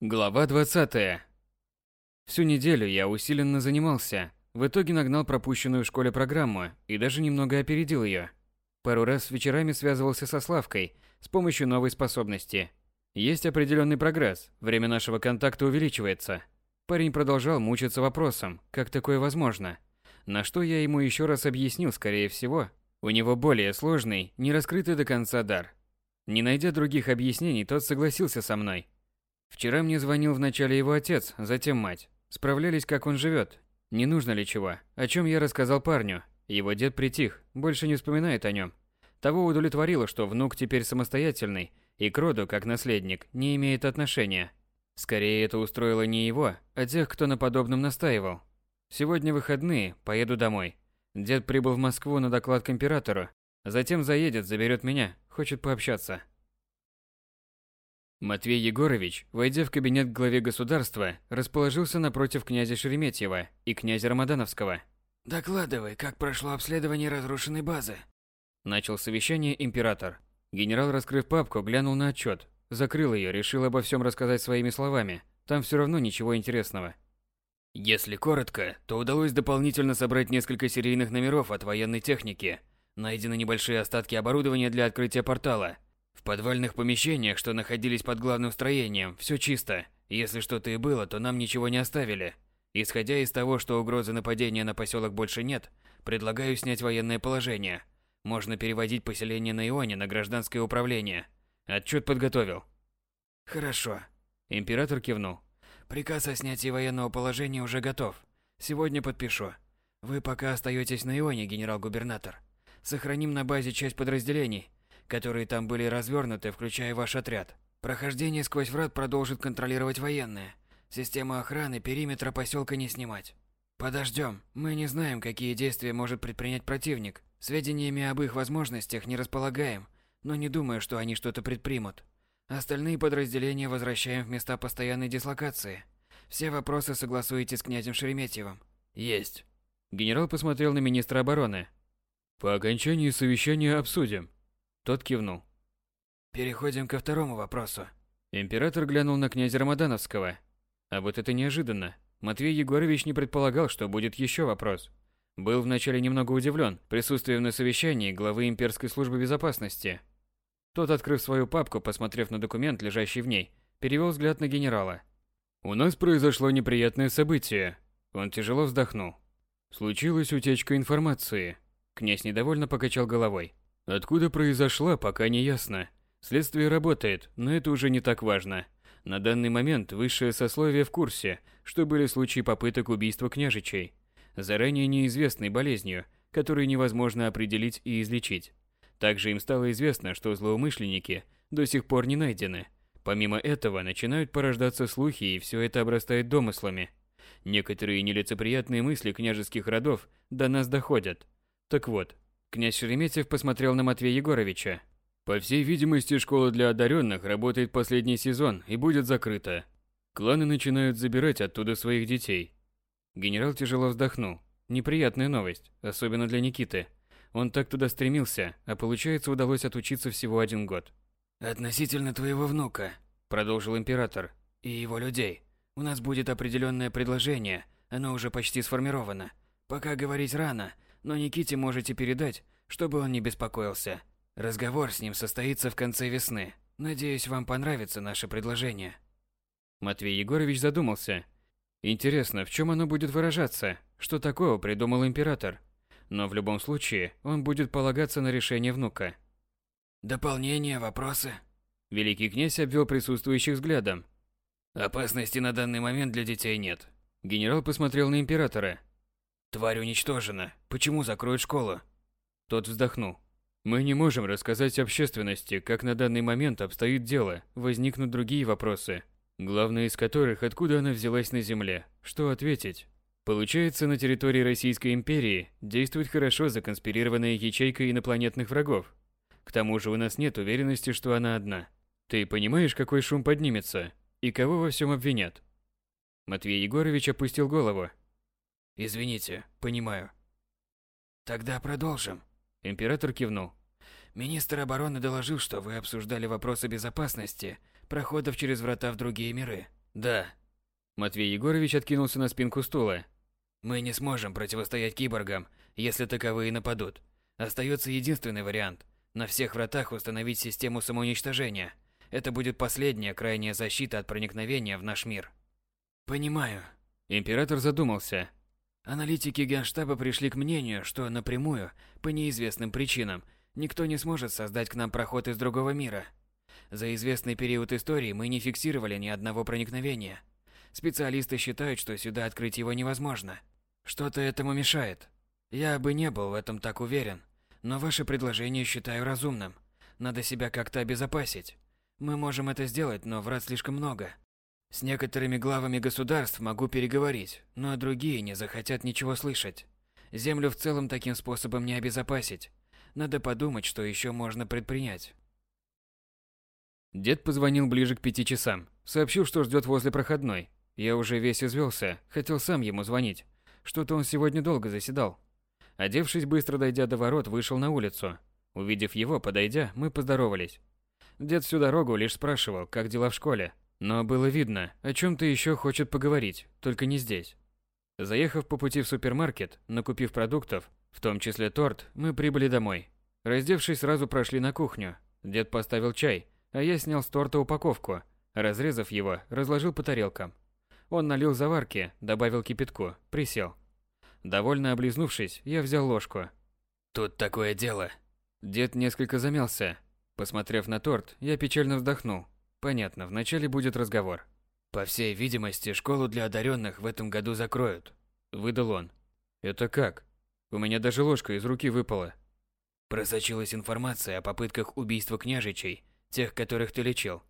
Глава 20. Всю неделю я усиленно занимался. В итоге нагнал пропущенную в школе программу и даже немного опередил ее. Пару раз вечерами связывался со Славкой с помощью новой способности. Есть определенный прогресс, время нашего контакта увеличивается. Парень продолжал мучиться вопросом, как такое возможно. На что я ему еще раз объяснил, скорее всего, у него более сложный, не раскрытый до конца дар. Не найдя других объяснений, тот согласился со мной – Вчера мне звонил вначале его отец, затем мать. Справлялись, как он живет. Не нужно ли чего? О чем я рассказал парню. Его дед притих, больше не вспоминает о нем. Того удовлетворило, что внук теперь самостоятельный и к роду, как наследник, не имеет отношения. Скорее, это устроило не его, а тех, кто на подобном настаивал. Сегодня выходные, поеду домой. Дед прибыл в Москву на доклад к императору. Затем заедет, заберет меня, хочет пообщаться. Матвей Егорович, войдя в кабинет к главе государства, расположился напротив князя Шереметьева и князя Рамадановского. «Докладывай, как прошло обследование разрушенной базы?» Начал совещание император. Генерал, раскрыв папку, глянул на отчет, закрыл ее, решил обо всем рассказать своими словами. Там все равно ничего интересного. Если коротко, то удалось дополнительно собрать несколько серийных номеров от военной техники. Найдены небольшие остатки оборудования для открытия портала – в подвальных помещениях, что находились под главным строением, все чисто. Если что-то и было, то нам ничего не оставили. Исходя из того, что угрозы нападения на поселок больше нет, предлагаю снять военное положение. Можно переводить поселение на Ионе на гражданское управление. Отчет подготовил. Хорошо. Император кивнул. Приказ о снятии военного положения уже готов. Сегодня подпишу. Вы пока остаетесь на Ионе, генерал-губернатор. Сохраним на базе часть подразделений, которые там были развернуты, включая ваш отряд. Прохождение сквозь врат продолжит контролировать военные. Систему охраны периметра поселка не снимать. Подождем. Мы не знаем, какие действия может предпринять противник. Сведениями об их возможностях не располагаем, но не думаю, что они что-то предпримут. Остальные подразделения возвращаем в места постоянной дислокации. Все вопросы согласуете с князем Шереметьевым. Есть. Генерал посмотрел на министра обороны. По окончании совещания обсудим. Тот кивнул. Переходим ко второму вопросу. Император глянул на князя Рамадановского. А вот это неожиданно. Матвей Егорович не предполагал, что будет еще вопрос. Был вначале немного удивлен присутствием на совещании главы имперской службы безопасности. Тот, открыв свою папку, посмотрев на документ, лежащий в ней, перевел взгляд на генерала. «У нас произошло неприятное событие». Он тяжело вздохнул. «Случилась утечка информации». Князь недовольно покачал головой. Откуда произошла, пока не ясно. Следствие работает, но это уже не так важно. На данный момент высшее сословие в курсе, что были случаи попыток убийства княжичей, заранее неизвестной болезнью, которую невозможно определить и излечить. Также им стало известно, что злоумышленники до сих пор не найдены. Помимо этого, начинают порождаться слухи, и все это обрастает домыслами. Некоторые нелицеприятные мысли княжеских родов до нас доходят. Так вот, Князь Шереметьев посмотрел на Матвея Егоровича. По всей видимости, школа для одаренных работает последний сезон и будет закрыта. Кланы начинают забирать оттуда своих детей. Генерал тяжело вздохнул. Неприятная новость, особенно для Никиты. Он так туда стремился, а получается удалось отучиться всего один год. «Относительно твоего внука», – продолжил император, – «и его людей. У нас будет определенное предложение, оно уже почти сформировано. Пока говорить рано – но Никите можете передать, чтобы он не беспокоился. Разговор с ним состоится в конце весны. Надеюсь, вам понравится наше предложение. Матвей Егорович задумался. Интересно, в чем оно будет выражаться? Что такого придумал император? Но в любом случае, он будет полагаться на решение внука. Дополнение, вопросы? Великий князь обвел присутствующих взглядом. Опасности на данный момент для детей нет. Генерал посмотрел на императора. Тварь уничтожена. Почему закроют школу? Тот вздохнул. Мы не можем рассказать общественности, как на данный момент обстоит дело. Возникнут другие вопросы, главный из которых, откуда она взялась на Земле. Что ответить? Получается, на территории Российской империи действует хорошо законспирированная ячейка инопланетных врагов. К тому же у нас нет уверенности, что она одна. Ты понимаешь, какой шум поднимется? И кого во всем обвинят? Матвей Егорович опустил голову, Извините, понимаю. Тогда продолжим. Император кивнул. Министр обороны доложил, что вы обсуждали вопросы безопасности проходов через врата в другие миры. Да. Матвей Егорович откинулся на спинку стула. Мы не сможем противостоять киборгам, если таковые нападут. Остается единственный вариант – на всех вратах установить систему самоуничтожения. Это будет последняя крайняя защита от проникновения в наш мир. Понимаю. Император задумался. Аналитики Генштаба пришли к мнению, что напрямую, по неизвестным причинам, никто не сможет создать к нам проход из другого мира. За известный период истории мы не фиксировали ни одного проникновения. Специалисты считают, что сюда открыть его невозможно. Что-то этому мешает. Я бы не был в этом так уверен, но ваше предложение считаю разумным. Надо себя как-то обезопасить. Мы можем это сделать, но врат слишком много. С некоторыми главами государств могу переговорить, но другие не захотят ничего слышать. Землю в целом таким способом не обезопасить. Надо подумать, что еще можно предпринять. Дед позвонил ближе к пяти часам. Сообщил, что ждет возле проходной. Я уже весь извелся, хотел сам ему звонить. Что-то он сегодня долго заседал. Одевшись, быстро дойдя до ворот, вышел на улицу. Увидев его, подойдя, мы поздоровались. Дед всю дорогу лишь спрашивал, как дела в школе. Но было видно, о чем-то еще хочет поговорить, только не здесь. Заехав по пути в супермаркет, накупив продуктов, в том числе торт, мы прибыли домой. Раздевшись, сразу прошли на кухню. Дед поставил чай, а я снял с торта упаковку, разрезав его, разложил по тарелкам. Он налил заварки, добавил кипятку, присел. Довольно облизнувшись, я взял ложку. Тут такое дело. Дед несколько замялся. Посмотрев на торт, я печально вздохнул. Понятно, вначале будет разговор. По всей видимости, школу для одаренных в этом году закроют, выдал он. Это как? У меня даже ложка из руки выпала. Просочилась информация о попытках убийства княжичей, тех, которых ты лечил.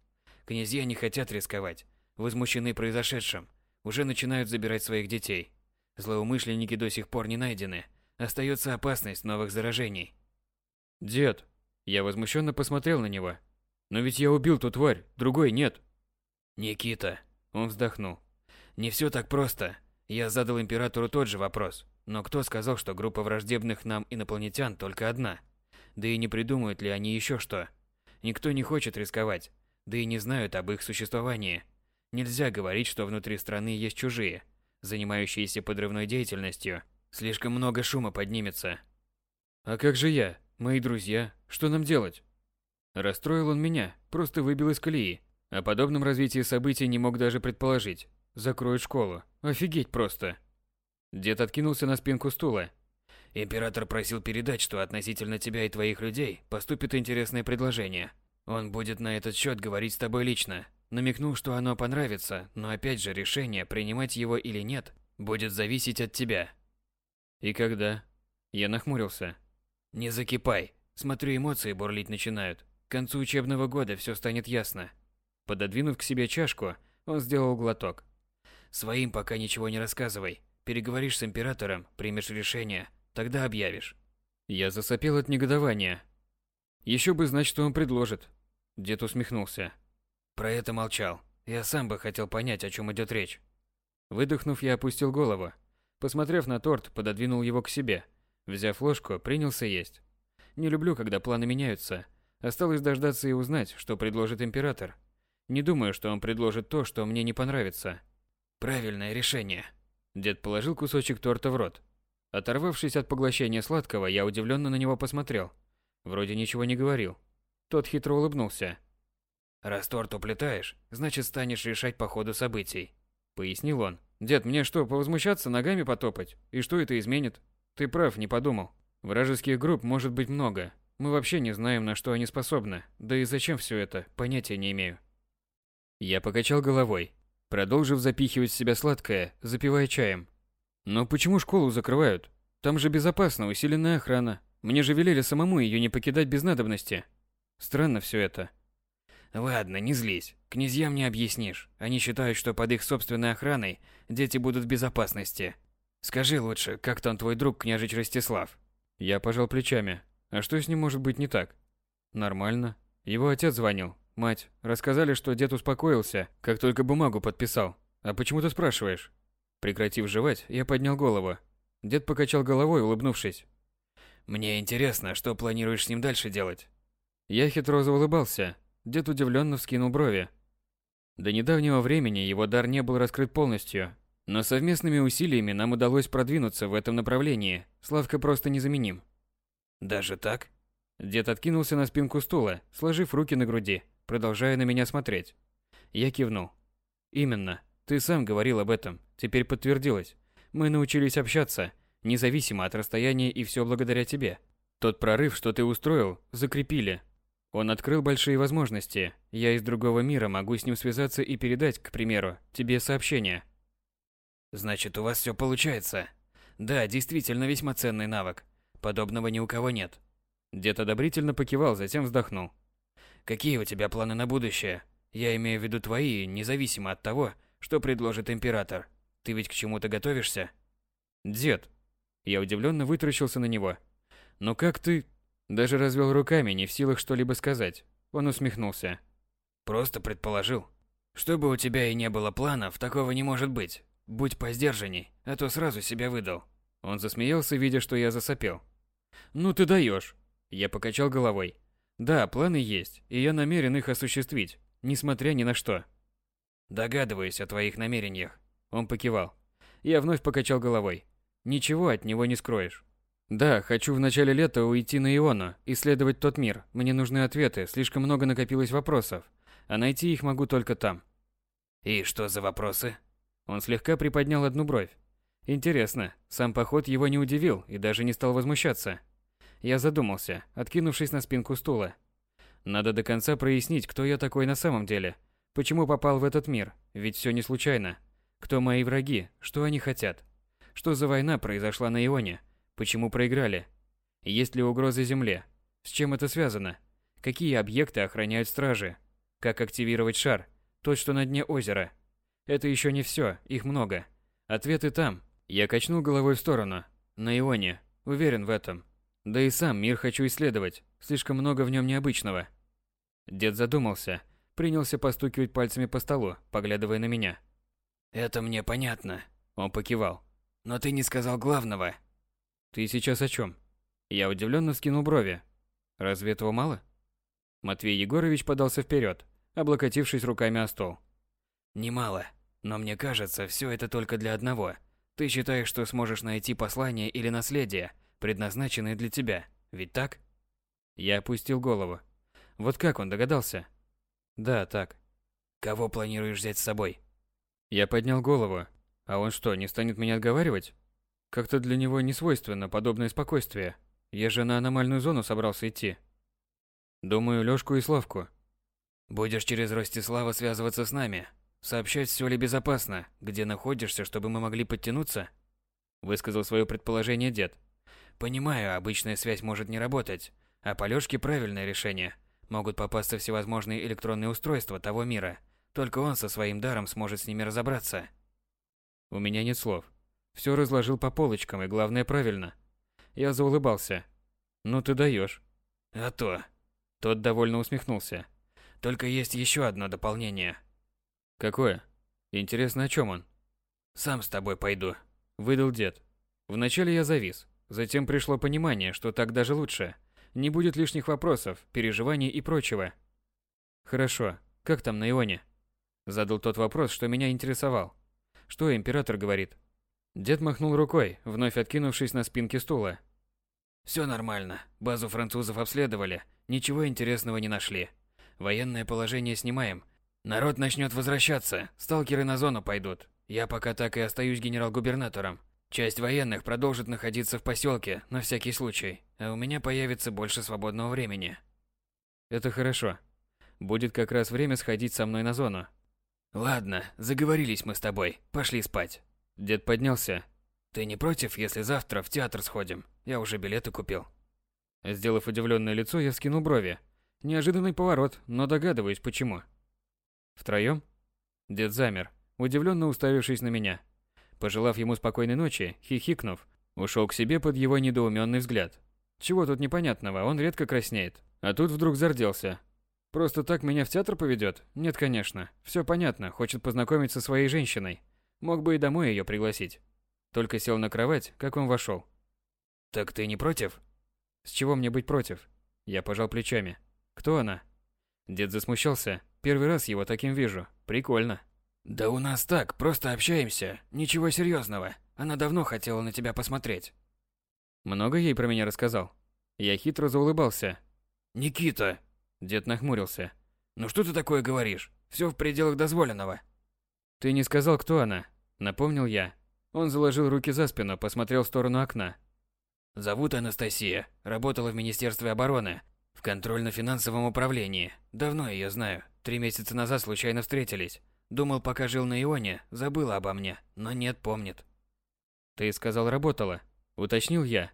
Князья не хотят рисковать, возмущены произошедшим, уже начинают забирать своих детей. Злоумышленники до сих пор не найдены. Остается опасность новых заражений. Дед, я возмущенно посмотрел на него. Но ведь я убил ту тварь, другой нет. Никита, он вздохнул. Не все так просто. Я задал императору тот же вопрос. Но кто сказал, что группа враждебных нам инопланетян только одна? Да и не придумают ли они еще что? Никто не хочет рисковать, да и не знают об их существовании. Нельзя говорить, что внутри страны есть чужие, занимающиеся подрывной деятельностью. Слишком много шума поднимется. А как же я? Мои друзья? Что нам делать? Расстроил он меня, просто выбил из колеи. О подобном развитии событий не мог даже предположить. Закроют школу. Офигеть просто. Дед откинулся на спинку стула. Император просил передать, что относительно тебя и твоих людей поступит интересное предложение. Он будет на этот счет говорить с тобой лично. Намекнул, что оно понравится, но опять же решение, принимать его или нет, будет зависеть от тебя. И когда? Я нахмурился. Не закипай. Смотрю, эмоции бурлить начинают. К концу учебного года все станет ясно. Пододвинув к себе чашку, он сделал глоток. Своим пока ничего не рассказывай. Переговоришь с императором, примешь решение, тогда объявишь. Я засопел от негодования. Еще бы знать, что он предложит. Дед усмехнулся. Про это молчал. Я сам бы хотел понять, о чем идет речь. Выдохнув, я опустил голову. Посмотрев на торт, пододвинул его к себе. Взяв ложку, принялся есть. Не люблю, когда планы меняются. Осталось дождаться и узнать, что предложит император. Не думаю, что он предложит то, что мне не понравится. Правильное решение. Дед положил кусочек торта в рот. Оторвавшись от поглощения сладкого, я удивленно на него посмотрел. Вроде ничего не говорил. Тот хитро улыбнулся. Раз торт уплетаешь, значит станешь решать по ходу событий. Пояснил он. Дед, мне что, повозмущаться, ногами потопать? И что это изменит? Ты прав, не подумал. Вражеских групп может быть много. Мы вообще не знаем, на что они способны. Да и зачем все это, понятия не имею. Я покачал головой, продолжив запихивать в себя сладкое, запивая чаем. Но почему школу закрывают? Там же безопасно, усиленная охрана. Мне же велели самому ее не покидать без надобности. Странно все это. Ладно, не злись. Князьям не объяснишь. Они считают, что под их собственной охраной дети будут в безопасности. Скажи лучше, как там твой друг, княжич Ростислав? Я пожал плечами. А что с ним может быть не так? Нормально. Его отец звонил. Мать. Рассказали, что дед успокоился, как только бумагу подписал. А почему ты спрашиваешь? Прекратив жевать, я поднял голову. Дед покачал головой, улыбнувшись. Мне интересно, что планируешь с ним дальше делать? Я хитро заулыбался, Дед удивленно вскинул брови. До недавнего времени его дар не был раскрыт полностью, но совместными усилиями нам удалось продвинуться в этом направлении. Славка просто незаменим. Даже так? Дед откинулся на спинку стула, сложив руки на груди, продолжая на меня смотреть. Я кивнул. Именно. Ты сам говорил об этом. Теперь подтвердилось. Мы научились общаться, независимо от расстояния и все благодаря тебе. Тот прорыв, что ты устроил, закрепили. Он открыл большие возможности. Я из другого мира могу с ним связаться и передать, к примеру, тебе сообщение. Значит, у вас все получается. Да, действительно весьма ценный навык. Подобного ни у кого нет. Дед одобрительно покивал, затем вздохнул. Какие у тебя планы на будущее? Я имею в виду твои, независимо от того, что предложит император. Ты ведь к чему-то готовишься? Дед. Я удивленно вытаращился на него. Но как ты... Даже развел руками, не в силах что-либо сказать. Он усмехнулся. Просто предположил. Чтобы у тебя и не было планов, такого не может быть. Будь посдержанней, а то сразу себя выдал. Он засмеялся, видя, что я засопел. Ну ты даешь. Я покачал головой. Да, планы есть, и я намерен их осуществить, несмотря ни на что. Догадываюсь о твоих намерениях. Он покивал. Я вновь покачал головой. Ничего от него не скроешь. Да, хочу в начале лета уйти на Иону, исследовать тот мир. Мне нужны ответы, слишком много накопилось вопросов. А найти их могу только там. И что за вопросы? Он слегка приподнял одну бровь. Интересно, сам поход его не удивил и даже не стал возмущаться. Я задумался, откинувшись на спинку стула. Надо до конца прояснить, кто я такой на самом деле. Почему попал в этот мир? Ведь все не случайно. Кто мои враги? Что они хотят? Что за война произошла на Ионе? Почему проиграли? Есть ли угрозы Земле? С чем это связано? Какие объекты охраняют стражи? Как активировать шар? Тот, что на дне озера. Это еще не все, их много. Ответы там. Я качнул головой в сторону. На Ионе. Уверен в этом. Да и сам мир хочу исследовать. Слишком много в нем необычного. Дед задумался. Принялся постукивать пальцами по столу, поглядывая на меня. «Это мне понятно», — он покивал. «Но ты не сказал главного». «Ты сейчас о чем? Я удивленно скинул брови. «Разве этого мало?» Матвей Егорович подался вперед, облокотившись руками о стол. «Немало, но мне кажется, все это только для одного. Ты считаешь, что сможешь найти послание или наследие, предназначенное для тебя, ведь так?» Я опустил голову. Вот как он догадался? Да, так. Кого планируешь взять с собой? Я поднял голову. А он что, не станет меня отговаривать? Как-то для него не свойственно подобное спокойствие. Я же на аномальную зону собрался идти. Думаю, Лёшку и Славку. Будешь через Ростислава связываться с нами. Сообщать, все ли безопасно, где находишься, чтобы мы могли подтянуться? Высказал свое предположение дед. Понимаю, обычная связь может не работать, а по Лёшке правильное решение. Могут попасться всевозможные электронные устройства того мира. Только он со своим даром сможет с ними разобраться. У меня нет слов. Все разложил по полочкам, и главное правильно. Я заулыбался. Ну ты даешь. А то. Тот довольно усмехнулся. Только есть еще одно дополнение. Какое? Интересно, о чем он? Сам с тобой пойду. Выдал дед. Вначале я завис. Затем пришло понимание, что так даже лучше. Не будет лишних вопросов, переживаний и прочего. Хорошо. Как там на Ионе? Задал тот вопрос, что меня интересовал. Что император говорит? Дед махнул рукой, вновь откинувшись на спинке стула. Все нормально. Базу французов обследовали, ничего интересного не нашли. Военное положение снимаем. Народ начнет возвращаться, сталкеры на зону пойдут. Я пока так и остаюсь генерал-губернатором. Часть военных продолжит находиться в поселке на всякий случай, а у меня появится больше свободного времени. Это хорошо. Будет как раз время сходить со мной на зону. Ладно, заговорились мы с тобой. Пошли спать. Дед поднялся. Ты не против, если завтра в театр сходим? Я уже билеты купил. Сделав удивленное лицо, я вскинул брови. Неожиданный поворот, но догадываюсь, почему. Втроем? Дед замер, удивленно уставившись на меня. Пожелав ему спокойной ночи, хихикнув, ушел к себе под его недоуменный взгляд. Чего тут непонятного, он редко краснеет. А тут вдруг зарделся. Просто так меня в театр поведет? Нет, конечно. Все понятно, хочет познакомиться со своей женщиной. Мог бы и домой ее пригласить. Только сел на кровать, как он вошел. Так ты не против? С чего мне быть против? Я пожал плечами. Кто она? Дед засмущался. Первый раз его таким вижу. Прикольно. Да у нас так, просто общаемся. Ничего серьезного. Она давно хотела на тебя посмотреть. Много ей про меня рассказал. Я хитро заулыбался. Никита, дед нахмурился. Ну что ты такое говоришь? Все в пределах дозволенного. Ты не сказал, кто она, напомнил я. Он заложил руки за спину, посмотрел в сторону окна. Зовут Анастасия. Работала в Министерстве обороны, в контрольно-финансовом управлении. Давно ее знаю. Три месяца назад случайно встретились. Думал, пока жил на Ионе, забыла обо мне, но нет, помнит. Ты сказал, работала, уточнил я.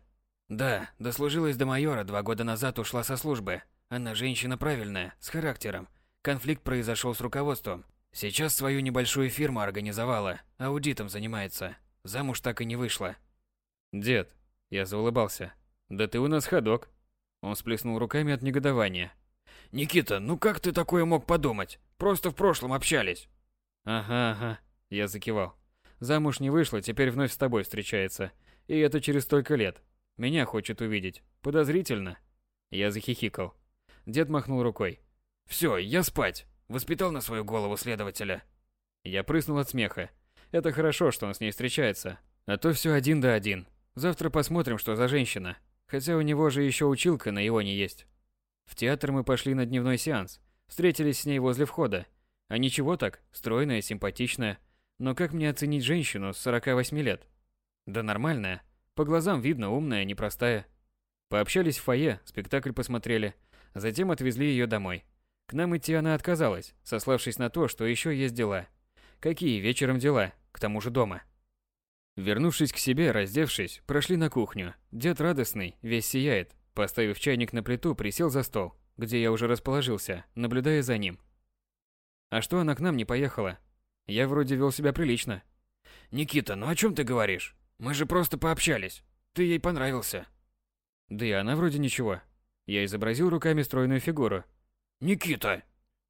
Да, дослужилась до майора, два года назад ушла со службы. Она женщина правильная, с характером. Конфликт произошел с руководством. Сейчас свою небольшую фирму организовала, аудитом занимается. Замуж так и не вышла. Дед, я заулыбался. Да ты у нас ходок. Он сплеснул руками от негодования. Никита, ну как ты такое мог подумать? Просто в прошлом общались. Ага, ага, я закивал. Замуж не вышла, теперь вновь с тобой встречается. И это через столько лет. Меня хочет увидеть. Подозрительно. Я захихикал. Дед махнул рукой. Все, я спать. Воспитал на свою голову следователя. Я прыснул от смеха. Это хорошо, что он с ней встречается. А то все один да один. Завтра посмотрим, что за женщина. Хотя у него же еще училка на Ионе есть. В театр мы пошли на дневной сеанс. Встретились с ней возле входа. А ничего так, стройная, симпатичная. Но как мне оценить женщину с 48 лет? Да нормальная. По глазам видно, умная, непростая. Пообщались в фойе, спектакль посмотрели. Затем отвезли ее домой. К нам идти она отказалась, сославшись на то, что еще есть дела. Какие вечером дела, к тому же дома. Вернувшись к себе, раздевшись, прошли на кухню. Дед радостный, весь сияет. Поставив чайник на плиту, присел за стол, где я уже расположился, наблюдая за ним. А что она к нам не поехала? Я вроде вел себя прилично. Никита, ну о чем ты говоришь? Мы же просто пообщались. Ты ей понравился. Да и она вроде ничего. Я изобразил руками стройную фигуру. Никита!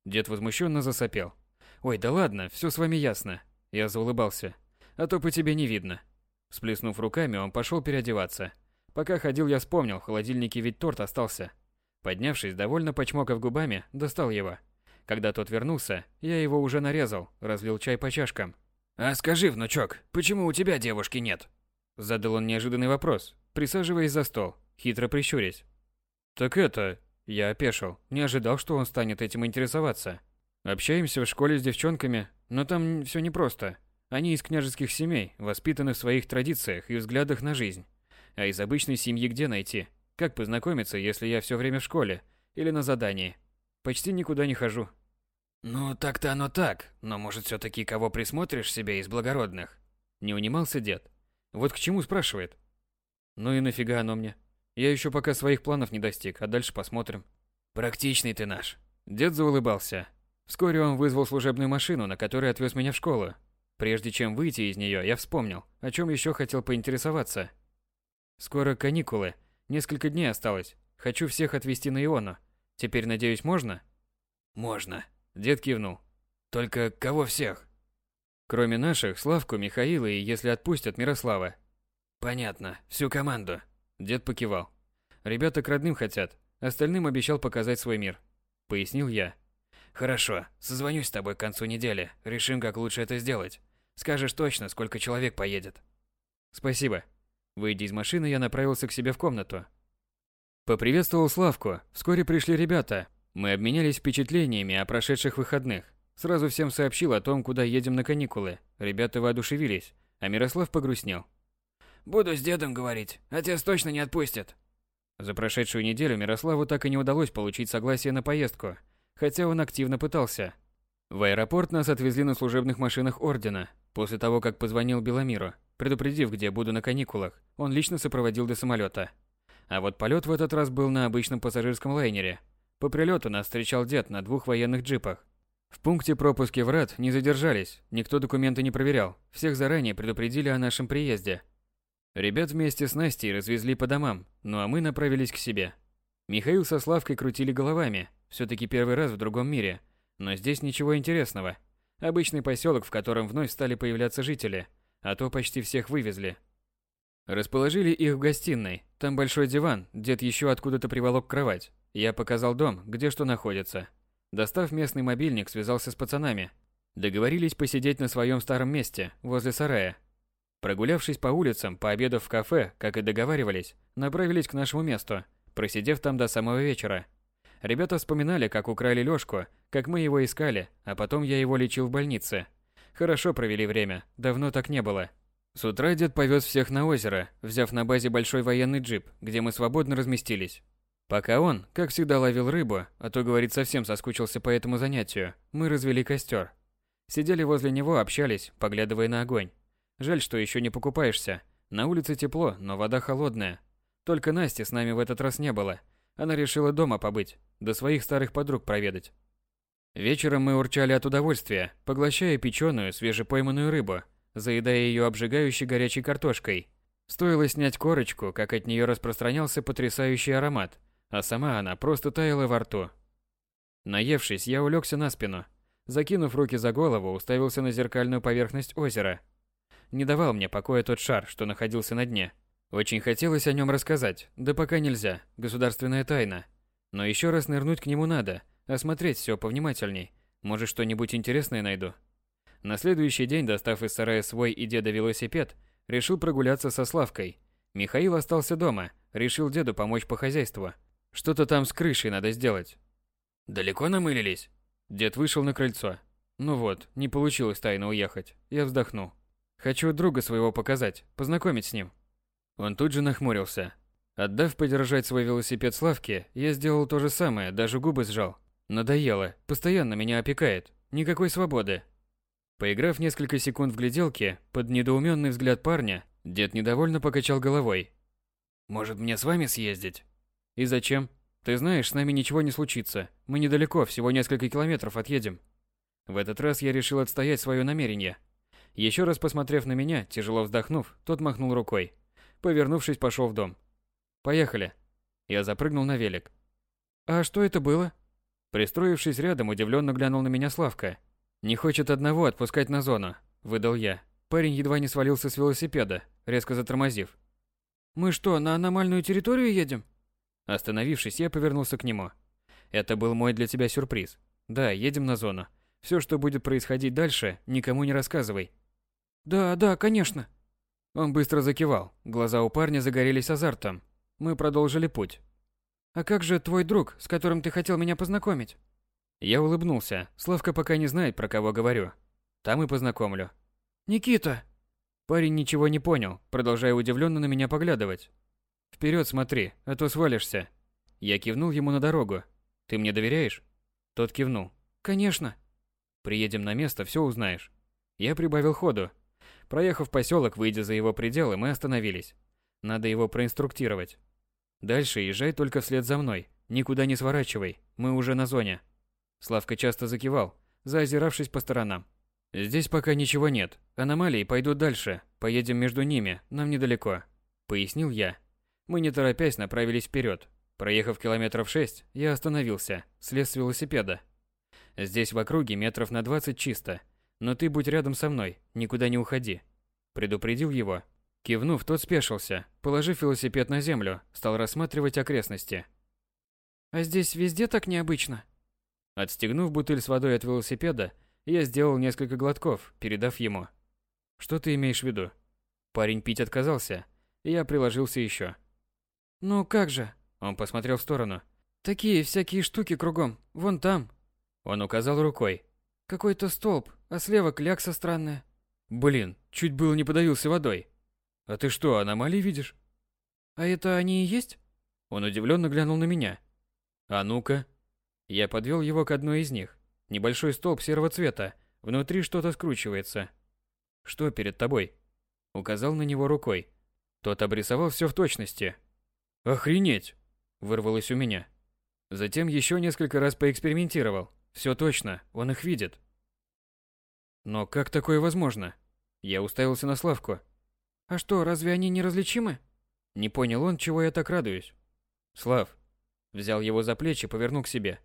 Дед возмущенно засопел. Ой, да ладно, все с вами ясно. Я заулыбался а то по тебе не видно. Сплеснув руками, он пошел переодеваться. Пока ходил, я вспомнил, в холодильнике ведь торт остался. Поднявшись, довольно почмокав губами, достал его. Когда тот вернулся, я его уже нарезал, разлил чай по чашкам. «А скажи, внучок, почему у тебя девушки нет?» Задал он неожиданный вопрос, присаживаясь за стол, хитро прищурясь. «Так это...» Я опешил, не ожидал, что он станет этим интересоваться. Общаемся в школе с девчонками, но там все непросто. Они из княжеских семей, воспитаны в своих традициях и взглядах на жизнь. А из обычной семьи где найти? Как познакомиться, если я все время в школе или на задании? Почти никуда не хожу. Ну, так-то оно так, но может все таки кого присмотришь себе из благородных? Не унимался дед. Вот к чему спрашивает? Ну и нафига оно мне? Я еще пока своих планов не достиг, а дальше посмотрим. Практичный ты наш. Дед заулыбался. Вскоре он вызвал служебную машину, на которой отвез меня в школу, Прежде чем выйти из нее, я вспомнил, о чем еще хотел поинтересоваться. Скоро каникулы, несколько дней осталось. Хочу всех отвезти на Иону. Теперь, надеюсь, можно? Можно. Дед кивнул. Только кого всех? Кроме наших, Славку, Михаила и, если отпустят, Мирослава. Понятно. Всю команду. Дед покивал. Ребята к родным хотят. Остальным обещал показать свой мир. Пояснил я. Хорошо, созвонюсь с тобой к концу недели. Решим, как лучше это сделать. Скажешь точно, сколько человек поедет. Спасибо. Выйдя из машины, я направился к себе в комнату. Поприветствовал Славку. Вскоре пришли ребята. Мы обменялись впечатлениями о прошедших выходных. Сразу всем сообщил о том, куда едем на каникулы. Ребята воодушевились, а Мирослав погрустнел. «Буду с дедом говорить. Отец точно не отпустит». За прошедшую неделю Мирославу так и не удалось получить согласие на поездку – хотя он активно пытался. В аэропорт нас отвезли на служебных машинах Ордена. После того, как позвонил Беломиру, предупредив, где буду на каникулах, он лично сопроводил до самолета. А вот полет в этот раз был на обычном пассажирском лайнере. По прилету нас встречал дед на двух военных джипах. В пункте пропуска врат не задержались, никто документы не проверял, всех заранее предупредили о нашем приезде. Ребят вместе с Настей развезли по домам, ну а мы направились к себе. Михаил со Славкой крутили головами, все-таки первый раз в другом мире. Но здесь ничего интересного. Обычный поселок, в котором вновь стали появляться жители, а то почти всех вывезли. Расположили их в гостиной. Там большой диван, дед еще откуда-то приволок кровать. Я показал дом, где что находится. Достав местный мобильник, связался с пацанами. Договорились посидеть на своем старом месте, возле сарая. Прогулявшись по улицам, пообедав в кафе, как и договаривались, направились к нашему месту, просидев там до самого вечера. Ребята вспоминали, как украли Лёшку, как мы его искали, а потом я его лечил в больнице. Хорошо провели время, давно так не было. С утра дед повез всех на озеро, взяв на базе большой военный джип, где мы свободно разместились. Пока он, как всегда, ловил рыбу, а то, говорит, совсем соскучился по этому занятию, мы развели костер. Сидели возле него, общались, поглядывая на огонь. Жаль, что еще не покупаешься. На улице тепло, но вода холодная. Только Насти с нами в этот раз не было. Она решила дома побыть, до своих старых подруг проведать. Вечером мы урчали от удовольствия, поглощая печеную, свежепойманную рыбу, заедая ее обжигающей горячей картошкой. Стоило снять корочку, как от нее распространялся потрясающий аромат, а сама она просто таяла во рту. Наевшись, я улегся на спину. Закинув руки за голову, уставился на зеркальную поверхность озера. Не давал мне покоя тот шар, что находился на дне. Очень хотелось о нем рассказать, да пока нельзя, государственная тайна. Но еще раз нырнуть к нему надо, осмотреть все повнимательней. Может, что-нибудь интересное найду. На следующий день, достав из сарая свой и деда велосипед, решил прогуляться со Славкой. Михаил остался дома, решил деду помочь по хозяйству. Что-то там с крышей надо сделать. Далеко намылились? Дед вышел на крыльцо. Ну вот, не получилось тайно уехать. Я вздохнул. Хочу друга своего показать, познакомить с ним. Он тут же нахмурился. Отдав подержать свой велосипед Славке, я сделал то же самое, даже губы сжал. Надоело, постоянно меня опекает. Никакой свободы. Поиграв несколько секунд в гляделке, под недоуменный взгляд парня, дед недовольно покачал головой. «Может, мне с вами съездить?» «И зачем? Ты знаешь, с нами ничего не случится. Мы недалеко, всего несколько километров отъедем». В этот раз я решил отстоять свое намерение. Еще раз посмотрев на меня, тяжело вздохнув, тот махнул рукой. Повернувшись, пошел в дом. «Поехали». Я запрыгнул на велик. «А что это было?» Пристроившись рядом, удивленно глянул на меня Славка. «Не хочет одного отпускать на зону», – выдал я. Парень едва не свалился с велосипеда, резко затормозив. «Мы что, на аномальную территорию едем?» Остановившись, я повернулся к нему. «Это был мой для тебя сюрприз. Да, едем на зону. Все, что будет происходить дальше, никому не рассказывай». «Да, да, конечно». Он быстро закивал. Глаза у парня загорелись азартом. Мы продолжили путь. «А как же твой друг, с которым ты хотел меня познакомить?» Я улыбнулся. Славка пока не знает, про кого говорю. Там и познакомлю. «Никита!» Парень ничего не понял, продолжая удивленно на меня поглядывать. Вперед смотри, а то свалишься. Я кивнул ему на дорогу. Ты мне доверяешь? Тот кивнул. Конечно. Приедем на место, все узнаешь. Я прибавил ходу. Проехав поселок, выйдя за его пределы, мы остановились. Надо его проинструктировать. Дальше езжай только вслед за мной. Никуда не сворачивай, мы уже на зоне. Славка часто закивал, заозиравшись по сторонам. Здесь пока ничего нет. Аномалии пойдут дальше. Поедем между ними, нам недалеко, пояснил я. Мы не торопясь направились вперед. Проехав километров шесть, я остановился, слез с велосипеда. Здесь в округе метров на двадцать чисто, но ты будь рядом со мной, никуда не уходи. Предупредил его. Кивнув, тот спешился, положив велосипед на землю, стал рассматривать окрестности. А здесь везде так необычно? Отстегнув бутыль с водой от велосипеда, я сделал несколько глотков, передав ему. Что ты имеешь в виду? Парень пить отказался, и я приложился еще. Ну как же? Он посмотрел в сторону. Такие всякие штуки кругом, вон там. Он указал рукой. Какой-то столб, а слева клякса странная. Блин, чуть было не подавился водой. А ты что, аномалии видишь? А это они и есть? Он удивленно глянул на меня. А ну-ка, я подвел его к одной из них. Небольшой столб серого цвета, внутри что-то скручивается. Что перед тобой? Указал на него рукой. Тот обрисовал все в точности. Охренеть! Вырвалось у меня. Затем еще несколько раз поэкспериментировал. Все точно, он их видит. Но как такое возможно? Я уставился на Славку. А что, разве они неразличимы? Не понял он, чего я так радуюсь. Слав. Взял его за плечи, повернул к себе.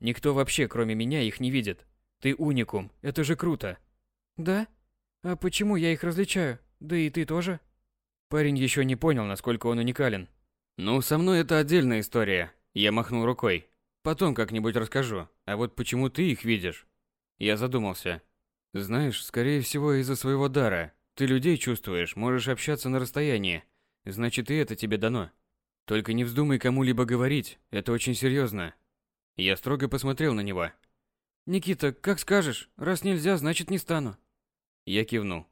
Никто вообще, кроме меня, их не видит. Ты уникум, это же круто. Да? А почему я их различаю? Да и ты тоже? Парень еще не понял, насколько он уникален. Ну, со мной это отдельная история. Я махнул рукой. Потом как-нибудь расскажу. А вот почему ты их видишь? Я задумался. Знаешь, скорее всего, из-за своего дара. Ты людей чувствуешь, можешь общаться на расстоянии. Значит, и это тебе дано. Только не вздумай кому-либо говорить, это очень серьезно. Я строго посмотрел на него. Никита, как скажешь, раз нельзя, значит не стану. Я кивнул.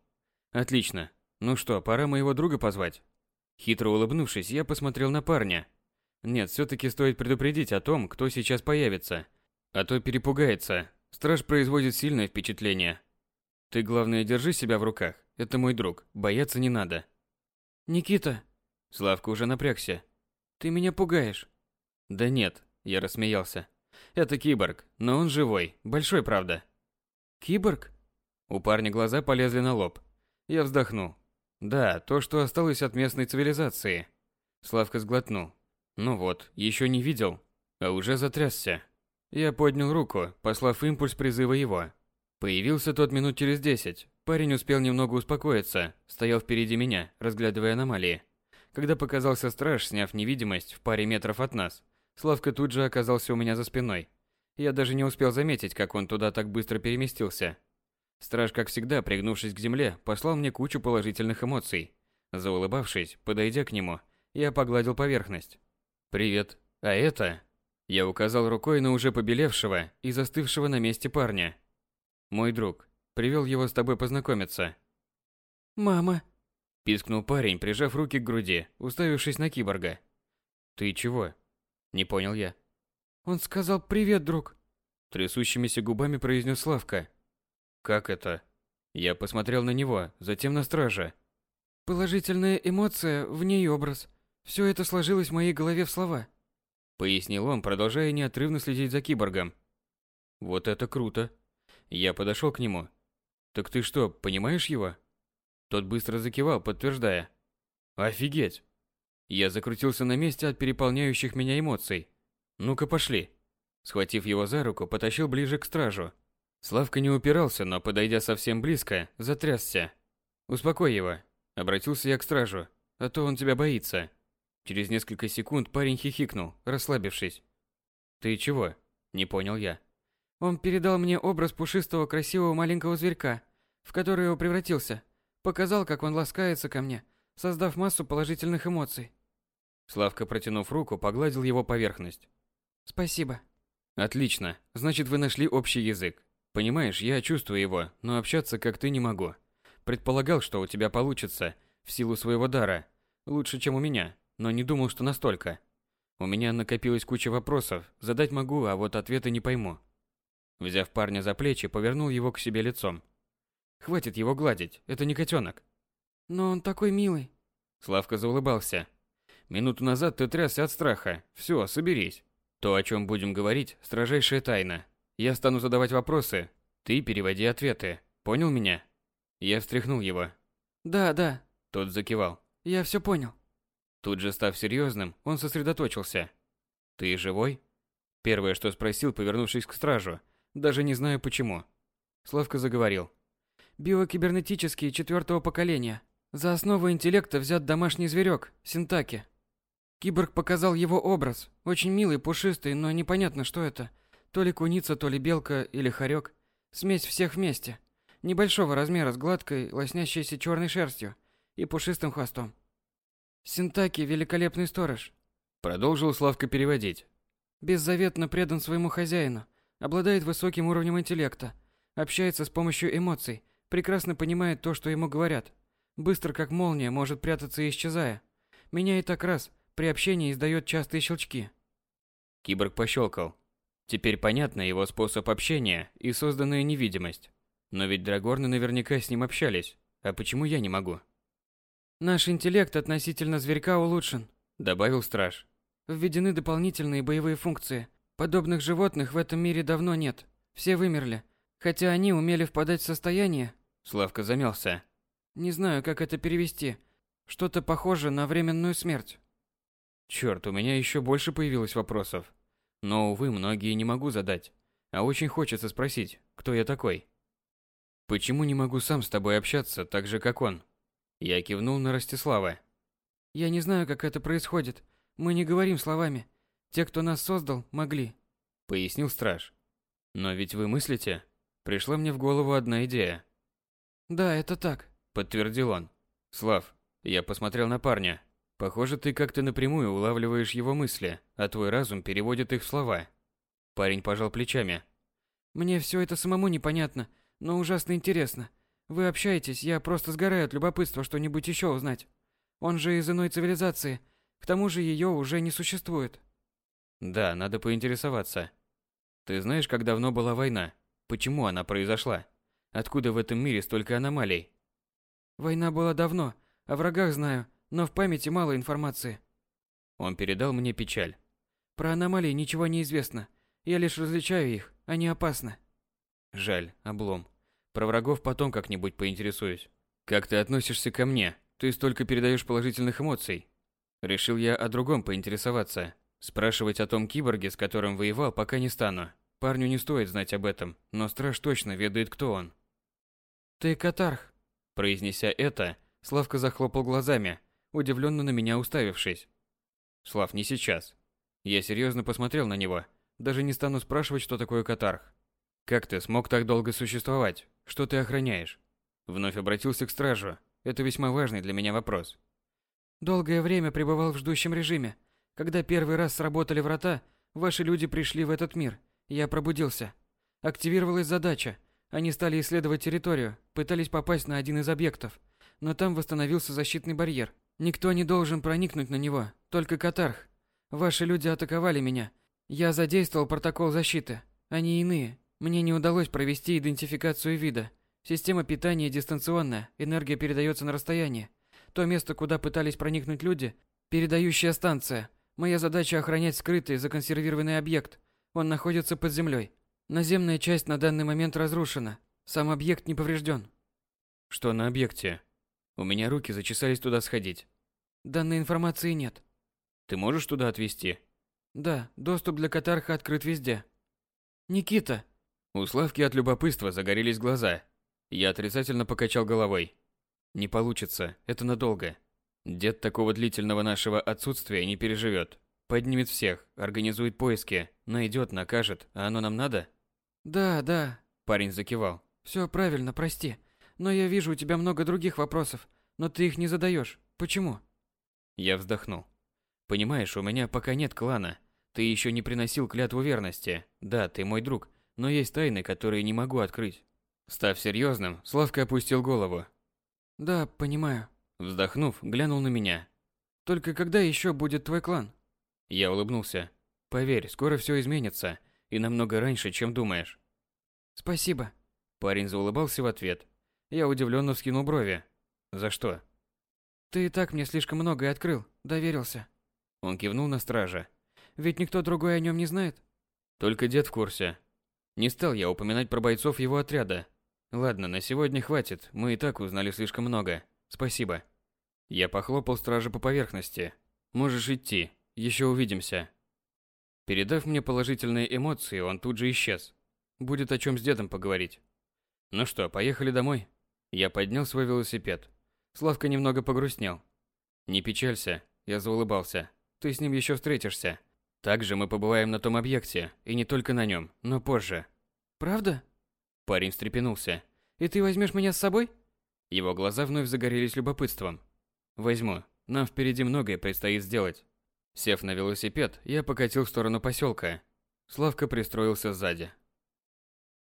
Отлично. Ну что, пора моего друга позвать. Хитро улыбнувшись, я посмотрел на парня. Нет, все-таки стоит предупредить о том, кто сейчас появится. А то перепугается. Страж производит сильное впечатление. Ты, главное, держи себя в руках. Это мой друг. Бояться не надо. Никита. Славка уже напрягся. Ты меня пугаешь. Да нет, я рассмеялся. Это киборг, но он живой. Большой, правда. Киборг? У парня глаза полезли на лоб. Я вздохнул. Да, то, что осталось от местной цивилизации. Славка сглотнул. Ну вот, еще не видел, а уже затрясся. Я поднял руку, послав импульс призыва его. Появился тот минут через десять. Парень успел немного успокоиться, стоял впереди меня, разглядывая аномалии. Когда показался страж, сняв невидимость в паре метров от нас, Славка тут же оказался у меня за спиной. Я даже не успел заметить, как он туда так быстро переместился. Страж, как всегда, пригнувшись к земле, послал мне кучу положительных эмоций. Заулыбавшись, подойдя к нему, я погладил поверхность. «Привет. А это...» Я указал рукой на уже побелевшего и застывшего на месте парня. «Мой друг. Привел его с тобой познакомиться». «Мама!» Пискнул парень, прижав руки к груди, уставившись на киборга. «Ты чего?» Не понял я. «Он сказал привет, друг!» Трясущимися губами произнес Славка. Как это? Я посмотрел на него, затем на стража. Положительная эмоция, в ней образ. Все это сложилось в моей голове в слова. Пояснил он, продолжая неотрывно следить за киборгом. Вот это круто. Я подошел к нему. Так ты что, понимаешь его? Тот быстро закивал, подтверждая. Офигеть. Я закрутился на месте от переполняющих меня эмоций. Ну-ка пошли. Схватив его за руку, потащил ближе к стражу. Славка не упирался, но, подойдя совсем близко, затрясся. «Успокой его», — обратился я к стражу, — «а то он тебя боится». Через несколько секунд парень хихикнул, расслабившись. «Ты чего?» — не понял я. «Он передал мне образ пушистого красивого маленького зверька, в который его превратился. Показал, как он ласкается ко мне, создав массу положительных эмоций». Славка, протянув руку, погладил его поверхность. «Спасибо». «Отлично. Значит, вы нашли общий язык. Понимаешь, я чувствую его, но общаться как ты не могу. Предполагал, что у тебя получится, в силу своего дара. Лучше, чем у меня, но не думал, что настолько. У меня накопилась куча вопросов, задать могу, а вот ответы не пойму. Взяв парня за плечи, повернул его к себе лицом. Хватит его гладить, это не котенок. Но он такой милый. Славка заулыбался. Минуту назад ты трясся от страха. Все, соберись. То, о чем будем говорить, строжайшая тайна. Я стану задавать вопросы, ты переводи ответы. Понял меня? Я встряхнул его. Да, да. Тот закивал. Я все понял. Тут же став серьезным, он сосредоточился. Ты живой? Первое, что спросил, повернувшись к стражу, даже не знаю почему. Славка заговорил. Биокибернетический четвертого поколения. За основу интеллекта взят домашний зверек, синтаки. Киборг показал его образ. Очень милый, пушистый, но непонятно, что это. То ли куница, то ли белка или хорек. Смесь всех вместе. Небольшого размера с гладкой, лоснящейся черной шерстью и пушистым хвостом. Синтаки – великолепный сторож. Продолжил Славка переводить. Беззаветно предан своему хозяину, обладает высоким уровнем интеллекта, общается с помощью эмоций, прекрасно понимает то, что ему говорят. Быстро, как молния, может прятаться и исчезая. Меняет окрас, при общении издает частые щелчки. Киборг пощелкал. Теперь понятно его способ общения и созданная невидимость. Но ведь драгорны наверняка с ним общались. А почему я не могу? Наш интеллект относительно зверька улучшен, добавил страж. Введены дополнительные боевые функции. Подобных животных в этом мире давно нет. Все вымерли. Хотя они умели впадать в состояние... Славка замялся. Не знаю, как это перевести. Что-то похоже на временную смерть. Черт, у меня еще больше появилось вопросов. Но, увы, многие не могу задать. А очень хочется спросить, кто я такой? Почему не могу сам с тобой общаться, так же, как он? Я кивнул на Ростислава. Я не знаю, как это происходит. Мы не говорим словами. Те, кто нас создал, могли. Пояснил страж. Но ведь вы мыслите? Пришла мне в голову одна идея. Да, это так, подтвердил он. Слав, я посмотрел на парня. Похоже, ты как-то напрямую улавливаешь его мысли, а твой разум переводит их в слова. Парень пожал плечами. Мне все это самому непонятно, но ужасно интересно. Вы общаетесь, я просто сгораю от любопытства что-нибудь еще узнать. Он же из иной цивилизации, к тому же ее уже не существует. Да, надо поинтересоваться. Ты знаешь, как давно была война? Почему она произошла? Откуда в этом мире столько аномалий? Война была давно, о врагах знаю, но в памяти мало информации. Он передал мне печаль. Про аномалии ничего не известно. Я лишь различаю их, они опасны. Жаль, облом. Про врагов потом как-нибудь поинтересуюсь. Как ты относишься ко мне? Ты столько передаешь положительных эмоций. Решил я о другом поинтересоваться. Спрашивать о том киборге, с которым воевал, пока не стану. Парню не стоит знать об этом, но страж точно ведает, кто он. Ты катарх. Произнеся это, Славка захлопал глазами, удивленно на меня уставившись. Слав, не сейчас. Я серьезно посмотрел на него. Даже не стану спрашивать, что такое катарх. Как ты смог так долго существовать? Что ты охраняешь? Вновь обратился к стражу. Это весьма важный для меня вопрос. Долгое время пребывал в ждущем режиме. Когда первый раз сработали врата, ваши люди пришли в этот мир. Я пробудился. Активировалась задача. Они стали исследовать территорию, пытались попасть на один из объектов. Но там восстановился защитный барьер. Никто не должен проникнуть на него, только Катарх. Ваши люди атаковали меня. Я задействовал протокол защиты. Они иные. Мне не удалось провести идентификацию вида. Система питания дистанционная, энергия передается на расстояние. То место, куда пытались проникнуть люди, передающая станция. Моя задача охранять скрытый, законсервированный объект. Он находится под землей. Наземная часть на данный момент разрушена. Сам объект не поврежден. Что на объекте? У меня руки зачесались туда сходить. Данной информации нет. Ты можешь туда отвезти? Да, доступ для Катарха открыт везде. Никита. У Славки от любопытства загорелись глаза. Я отрицательно покачал головой. Не получится, это надолго. Дед такого длительного нашего отсутствия не переживет. Поднимет всех, организует поиски, найдет, накажет. А оно нам надо? Да, да. Парень закивал. Все правильно, прости. Но я вижу у тебя много других вопросов, но ты их не задаешь. Почему? Я вздохнул. Понимаешь, у меня пока нет клана. Ты еще не приносил клятву верности. Да, ты мой друг, но есть тайны, которые не могу открыть. Став серьезным, Славка опустил голову. Да, понимаю. Вздохнув, глянул на меня. Только когда еще будет твой клан? Я улыбнулся. Поверь, скоро все изменится, и намного раньше, чем думаешь. Спасибо. Парень заулыбался в ответ. Я удивленно вскинул брови. За что? Ты и так мне слишком многое открыл, доверился. Он кивнул на стража. Ведь никто другой о нем не знает. Только дед в курсе. Не стал я упоминать про бойцов его отряда, Ладно, на сегодня хватит. Мы и так узнали слишком много. Спасибо. Я похлопал стража по поверхности. Можешь идти. Еще увидимся. Передав мне положительные эмоции, он тут же исчез. Будет о чем с дедом поговорить. Ну что, поехали домой? Я поднял свой велосипед. Славка немного погрустнел. Не печалься, я заулыбался. Ты с ним еще встретишься. Также мы побываем на том объекте, и не только на нем, но позже. Правда? Парень встрепенулся. «И ты возьмешь меня с собой?» Его глаза вновь загорелись любопытством. «Возьму. Нам впереди многое предстоит сделать». Сев на велосипед, я покатил в сторону поселка. Славка пристроился сзади.